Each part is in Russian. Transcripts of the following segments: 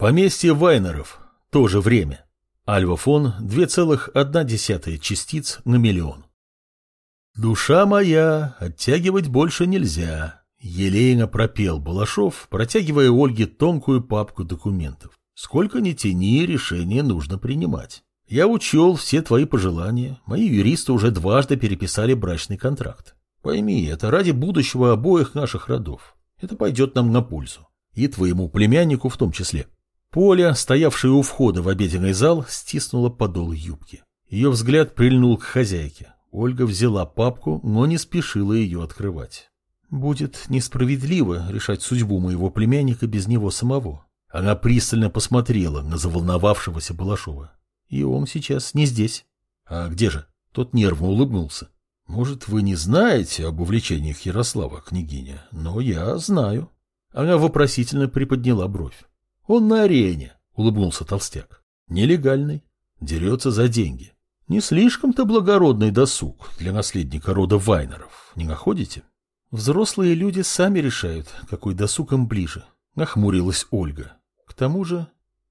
Поместье Вайнеров. Тоже время. Альва-фон 2,1 частиц на миллион. «Душа моя, оттягивать больше нельзя», — елейно пропел Балашов, протягивая Ольге тонкую папку документов. «Сколько ни тяни, решение нужно принимать. Я учел все твои пожелания, мои юристы уже дважды переписали брачный контракт. Пойми, это ради будущего обоих наших родов. Это пойдет нам на пользу. И твоему племяннику в том числе». Поля, стоявшая у входа в обеденный зал, стиснула подол юбки. Ее взгляд прильнул к хозяйке. Ольга взяла папку, но не спешила ее открывать. «Будет несправедливо решать судьбу моего племянника без него самого». Она пристально посмотрела на заволновавшегося Балашова. «И он сейчас не здесь». «А где же?» Тот нервно улыбнулся. «Может, вы не знаете об увлечениях Ярослава, княгиня, но я знаю». Она вопросительно приподняла бровь. Он на арене, улыбнулся толстяк. Нелегальный. Дерется за деньги. Не слишком-то благородный досуг для наследника рода Вайнеров, не находите? Взрослые люди сами решают, какой досуг им ближе. Нахмурилась Ольга. К тому же,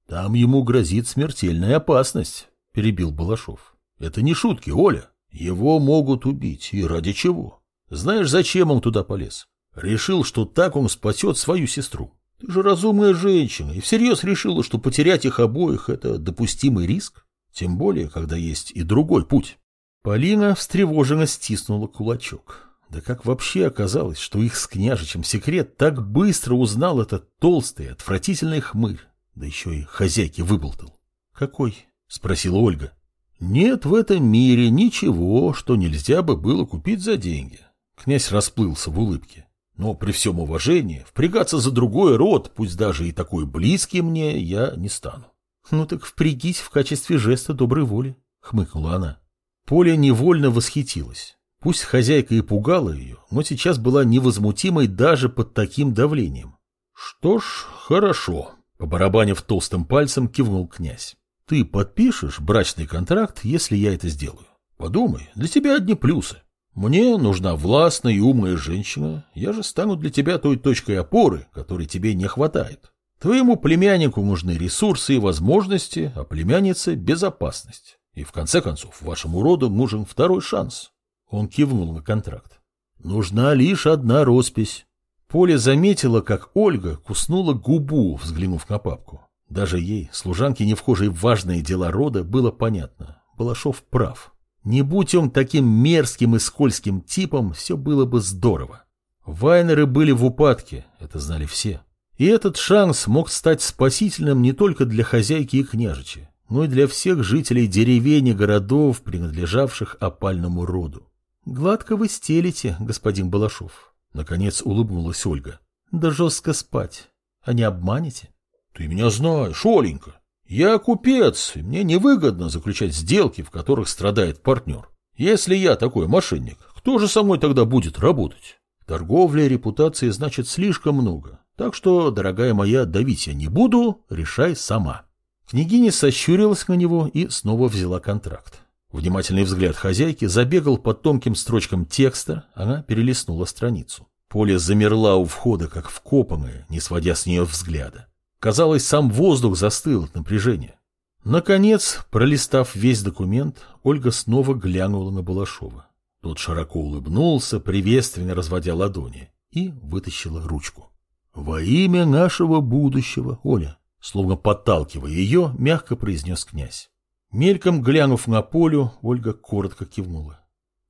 там ему грозит смертельная опасность, перебил Балашов. Это не шутки, Оля. Его могут убить. И ради чего? Знаешь, зачем он туда полез? Решил, что так он спасет свою сестру. Ты же разумная женщина и всерьез решила, что потерять их обоих – это допустимый риск? Тем более, когда есть и другой путь. Полина встревоженно стиснула кулачок. Да как вообще оказалось, что их с княжичем секрет так быстро узнал этот толстый, отвратительный хмырь, да еще и хозяйке выболтал. «Какой?» – спросила Ольга. «Нет в этом мире ничего, что нельзя бы было купить за деньги». Князь расплылся в улыбке. Но при всем уважении, впрягаться за другой род, пусть даже и такой близкий мне, я не стану. Ну так впрягись в качестве жеста доброй воли, хмыкнула она. Поля невольно восхитилась. Пусть хозяйка и пугала ее, но сейчас была невозмутимой даже под таким давлением. Что ж, хорошо, побарабанив толстым пальцем, кивнул князь. Ты подпишешь брачный контракт, если я это сделаю. Подумай, для тебя одни плюсы. Мне нужна властная и умная женщина, я же стану для тебя той точкой опоры, которой тебе не хватает. Твоему племяннику нужны ресурсы и возможности, а племяннице – безопасность. И в конце концов, вашему роду нужен второй шанс. Он кивнул на контракт. Нужна лишь одна роспись. Поля заметила, как Ольга куснула губу, взглянув на папку. Даже ей, служанке, не вхожей в важные дела рода, было понятно. Балашов прав. Не будь он таким мерзким и скользким типом, все было бы здорово. Вайнеры были в упадке, это знали все. И этот шанс мог стать спасительным не только для хозяйки и княжичи, но и для всех жителей деревень и городов, принадлежавших опальному роду. «Гладко вы стелите, господин Балашов», — наконец улыбнулась Ольга. «Да жестко спать. А не обманете?» «Ты меня знаешь, Оленька. Я купец, и мне невыгодно заключать сделки, в которых страдает партнер. Если я такой мошенник, кто же со мной тогда будет работать? Торговля и репутации значит слишком много. Так что, дорогая моя, давить я не буду, решай сама. Княгиня сощурилась на него и снова взяла контракт. Внимательный взгляд хозяйки забегал по тонким строчкам текста, она перелистнула страницу. Поле замерла у входа, как вкопанная, не сводя с нее взгляда. Казалось, сам воздух застыл от напряжения. Наконец, пролистав весь документ, Ольга снова глянула на Балашова. Тот широко улыбнулся, приветственно разводя ладони, и вытащила ручку. «Во имя нашего будущего, Оля!» Словно подталкивая ее, мягко произнес князь. Мельком глянув на Полю, Ольга коротко кивнула.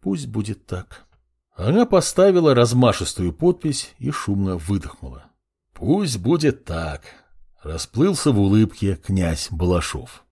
«Пусть будет так». Она поставила размашистую подпись и шумно выдохнула. «Пусть будет так», Расплылся в улыбке князь Балашов.